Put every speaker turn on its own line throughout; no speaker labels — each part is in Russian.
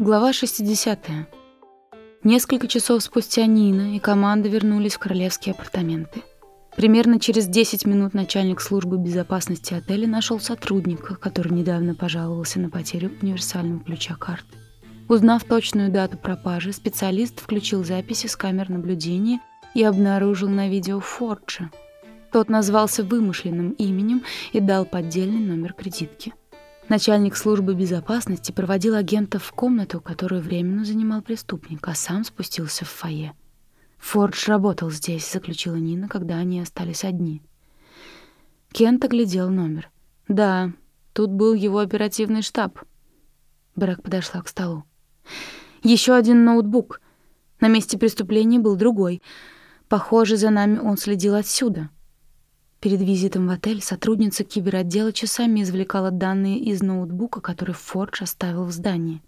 Глава 60. Несколько часов спустя Нина и команда вернулись в королевские апартаменты. Примерно через 10 минут начальник службы безопасности отеля нашел сотрудника, который недавно пожаловался на потерю универсального ключа карты. Узнав точную дату пропажи, специалист включил записи с камер наблюдения и обнаружил на видео Форджа. Тот назвался вымышленным именем и дал поддельный номер кредитки. Начальник службы безопасности проводил агентов в комнату, которую временно занимал преступник, а сам спустился в фойе. «Фордж работал здесь», — заключила Нина, когда они остались одни. Кент оглядел номер. «Да, тут был его оперативный штаб». Брэк подошла к столу. Еще один ноутбук. На месте преступления был другой. Похоже, за нами он следил отсюда». Перед визитом в отель сотрудница киберотдела часами извлекала данные из ноутбука, который Фордж оставил в здании.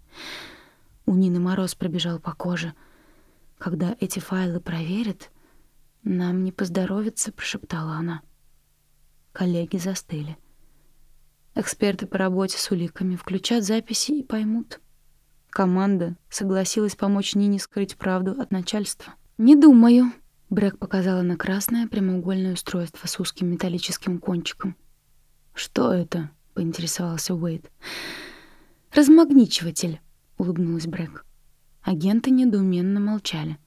У Нины мороз пробежал по коже. «Когда эти файлы проверят, нам не поздоровится», — прошептала она. Коллеги застыли. Эксперты по работе с уликами включат записи и поймут. Команда согласилась помочь Нине скрыть правду от начальства. «Не думаю», Брэк показала на красное прямоугольное устройство с узким металлическим кончиком. «Что это?» — поинтересовался Уэйд. «Размагничиватель», — улыбнулась Брэк. Агенты недоуменно молчали.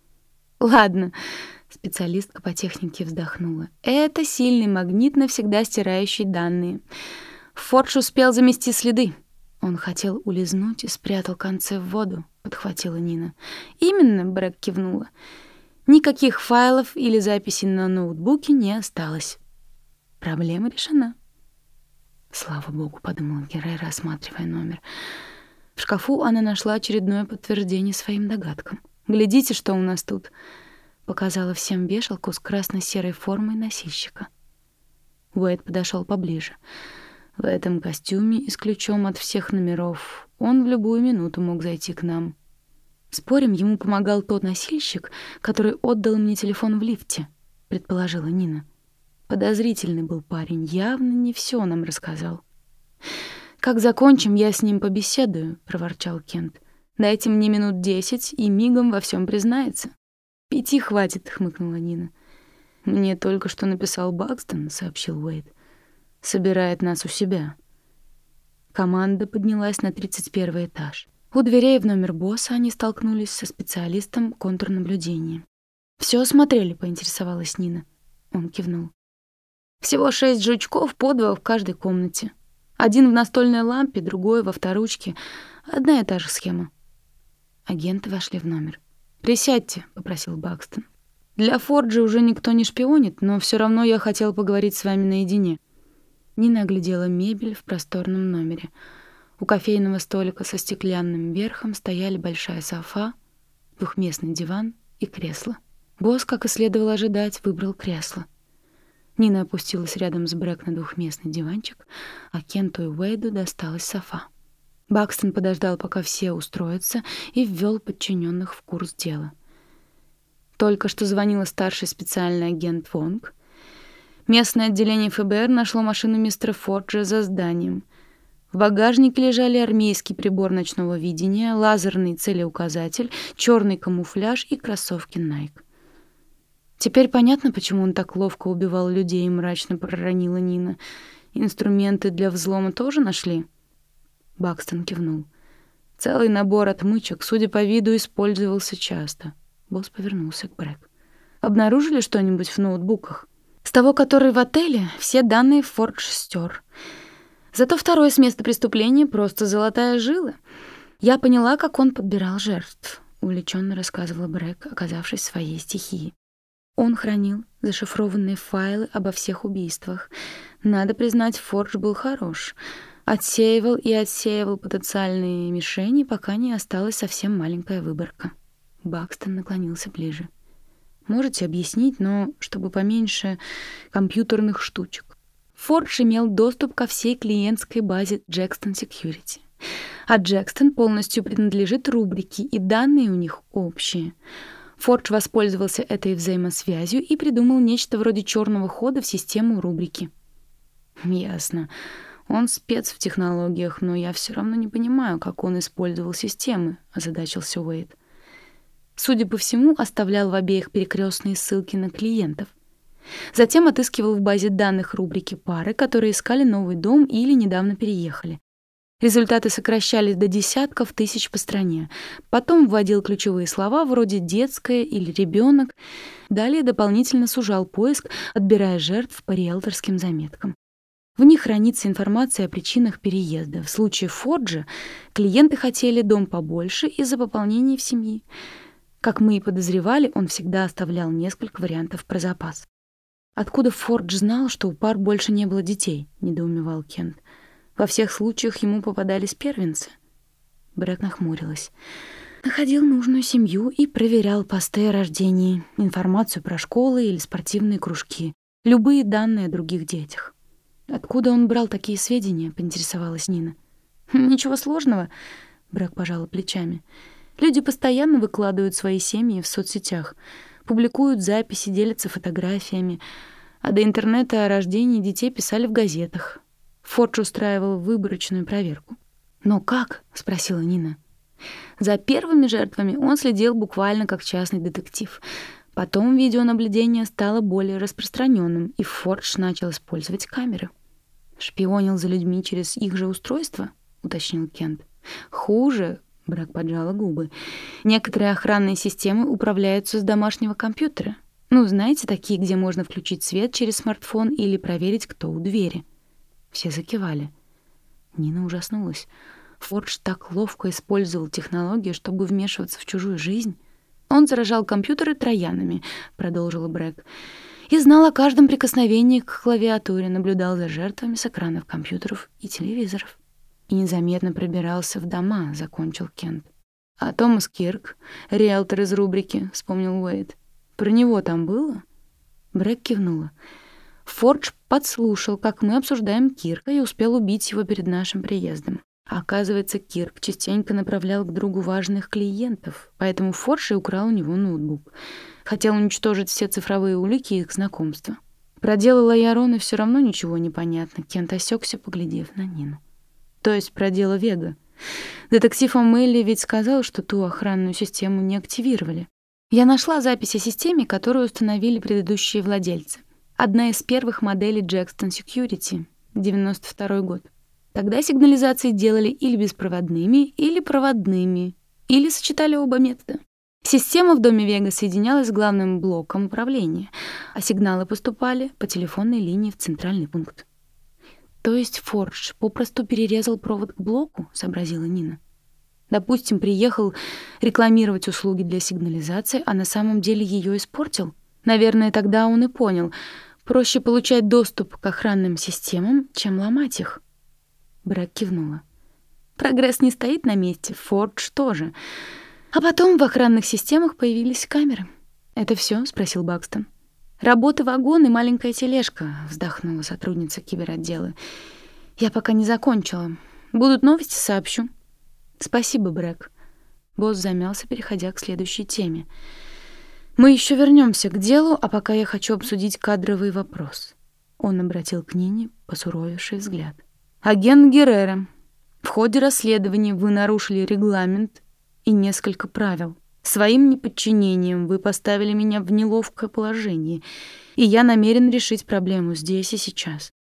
«Ладно», — специалистка по технике вздохнула. «Это сильный магнит, навсегда стирающий данные. Фордж успел замести следы». Он хотел улизнуть и спрятал концы в воду, подхватила Нина. «Именно», — Брэк кивнула. Никаких файлов или записей на ноутбуке не осталось. Проблема решена. Слава богу, подумал Геррера, рассматривая номер. В шкафу она нашла очередное подтверждение своим догадкам. «Глядите, что у нас тут!» Показала всем вешалку с красно-серой формой носильщика. Уэйд подошел поближе. В этом костюме и с ключом от всех номеров он в любую минуту мог зайти к нам. Спорим, ему помогал тот носильщик, который отдал мне телефон в лифте, предположила Нина. Подозрительный был парень, явно не все нам рассказал. Как закончим, я с ним побеседую, проворчал Кент. Дайте мне минут десять, и мигом во всем признается. Пяти хватит, хмыкнула Нина. Мне только что написал Бакстон, сообщил Уэйд. Собирает нас у себя. Команда поднялась на тридцать первый этаж. У дверей в номер босса они столкнулись со специалистом контрнаблюдения. Все осмотрели», — поинтересовалась Нина. Он кивнул. «Всего шесть жучков, по два в каждой комнате. Один в настольной лампе, другой во вторучке. Одна и та же схема». Агенты вошли в номер. «Присядьте», — попросил Бакстон. «Для Форджи уже никто не шпионит, но все равно я хотел поговорить с вами наедине». Нина оглядела мебель в просторном номере — у кофейного столика со стеклянным верхом стояли большая софа, двухместный диван и кресло. Босс, как и следовало ожидать, выбрал кресло. Нина опустилась рядом с Брэк на двухместный диванчик, а Кенту и Уэйду досталась софа. Бакстон подождал, пока все устроятся, и ввел подчиненных в курс дела. Только что звонила старший специальный агент Вонг. Местное отделение ФБР нашло машину мистера Форджа за зданием — в багажнике лежали армейский прибор ночного видения, лазерный целеуказатель, черный камуфляж и кроссовки Nike. Теперь понятно, почему он так ловко убивал людей, мрачно проронила Нина. Инструменты для взлома тоже нашли? Бакстон кивнул. Целый набор отмычек, судя по виду, использовался часто. Босс повернулся к Брэк. Обнаружили что-нибудь в ноутбуках? С того, который в отеле, все данные Фордж стер. Зато второе с места преступления просто золотая жила. Я поняла, как он подбирал жертв, увлеченно рассказывала Брэк, оказавшись в своей стихии. Он хранил зашифрованные файлы обо всех убийствах. Надо признать, Фордж был хорош. Отсеивал и отсеивал потенциальные мишени, пока не осталась совсем маленькая выборка. Бакстон наклонился ближе. Можете объяснить, но чтобы поменьше компьютерных штучек. Фордж имел доступ ко всей клиентской базе Jackson Security. А Jackson полностью принадлежит рубрике, и данные у них общие. Фордж воспользовался этой взаимосвязью и придумал нечто вроде черного хода в систему рубрики. Ясно. Он спец в технологиях, но я все равно не понимаю, как он использовал системы, озадачился Уэйд. Судя по всему, оставлял в обеих перекрестные ссылки на клиентов. Затем отыскивал в базе данных рубрики пары, которые искали новый дом или недавно переехали. Результаты сокращались до десятков тысяч по стране. Потом вводил ключевые слова вроде «детская» или «ребенок». Далее дополнительно сужал поиск, отбирая жертв по риэлторским заметкам. В них хранится информация о причинах переезда. В случае Форджа клиенты хотели дом побольше из-за пополнения в семьи. Как мы и подозревали, он всегда оставлял несколько вариантов про запас. «Откуда Фордж знал, что у пар больше не было детей?» — недоумевал Кент. «Во всех случаях ему попадались первенцы». Брэк нахмурилась. Находил нужную семью и проверял посты о рождении, информацию про школы или спортивные кружки, любые данные о других детях. «Откуда он брал такие сведения?» — поинтересовалась Нина. «Ничего сложного», — Брэк пожала плечами. «Люди постоянно выкладывают свои семьи в соцсетях, публикуют записи, делятся фотографиями, а до интернета о рождении детей писали в газетах. Фордж устраивал выборочную проверку». «Но как?» — спросила Нина. За первыми жертвами он следил буквально как частный детектив. Потом видеонаблюдение стало более распространенным, и Фордж начал использовать камеры. «Шпионил за людьми через их же устройство?» — уточнил Кент. «Хуже», — Брак поджала губы. «Некоторые охранные системы управляются с домашнего компьютера. Ну, знаете, такие, где можно включить свет через смартфон или проверить, кто у двери». Все закивали. Нина ужаснулась. Фордж так ловко использовал технологию, чтобы вмешиваться в чужую жизнь. «Он заражал компьютеры троянами», — продолжила Брэк. «И знал о каждом прикосновении к клавиатуре, наблюдал за жертвами с экранов компьютеров и телевизоров. И незаметно пробирался в дома», — закончил Кент. «А Томас Кирк, риэлтор из рубрики», — вспомнил Уэйд. «Про него там было?» Брэк кивнула. Фордж подслушал, как мы обсуждаем Кирка, и успел убить его перед нашим приездом. Оказывается, Кирк частенько направлял к другу важных клиентов, поэтому Форши украл у него ноутбук. Хотел уничтожить все цифровые улики их знакомства. Про дело Лайарона все равно ничего не понятно. Кент осекся, поглядев на Нину. То есть про дело Вега. Детектив Амелли ведь сказал, что ту охранную систему не активировали. Я нашла запись о системе, которую установили предыдущие владельцы. Одна из первых моделей Jackson Security, 92 год. Тогда сигнализации делали или беспроводными, или проводными, или сочетали оба метода. Система в доме Вега соединялась с главным блоком управления, а сигналы поступали по телефонной линии в центральный пункт. То есть Фордж попросту перерезал провод к блоку, сообразила Нина. Допустим, приехал рекламировать услуги для сигнализации, а на самом деле ее испортил. Наверное, тогда он и понял, проще получать доступ к охранным системам, чем ломать их. Брэк кивнула. Прогресс не стоит на месте, Фордж тоже. А потом в охранных системах появились камеры. «Это все? спросил Бакстон. «Работа вагон и маленькая тележка», — вздохнула сотрудница киберотдела. «Я пока не закончила. Будут новости, сообщу». «Спасибо, Брэк». Босс замялся, переходя к следующей теме. «Мы еще вернемся к делу, а пока я хочу обсудить кадровый вопрос». Он обратил к Нине посуровевший взгляд. Агент Геррера, в ходе расследования вы нарушили регламент и несколько правил. Своим неподчинением вы поставили меня в неловкое положение, и я намерен решить проблему здесь и сейчас.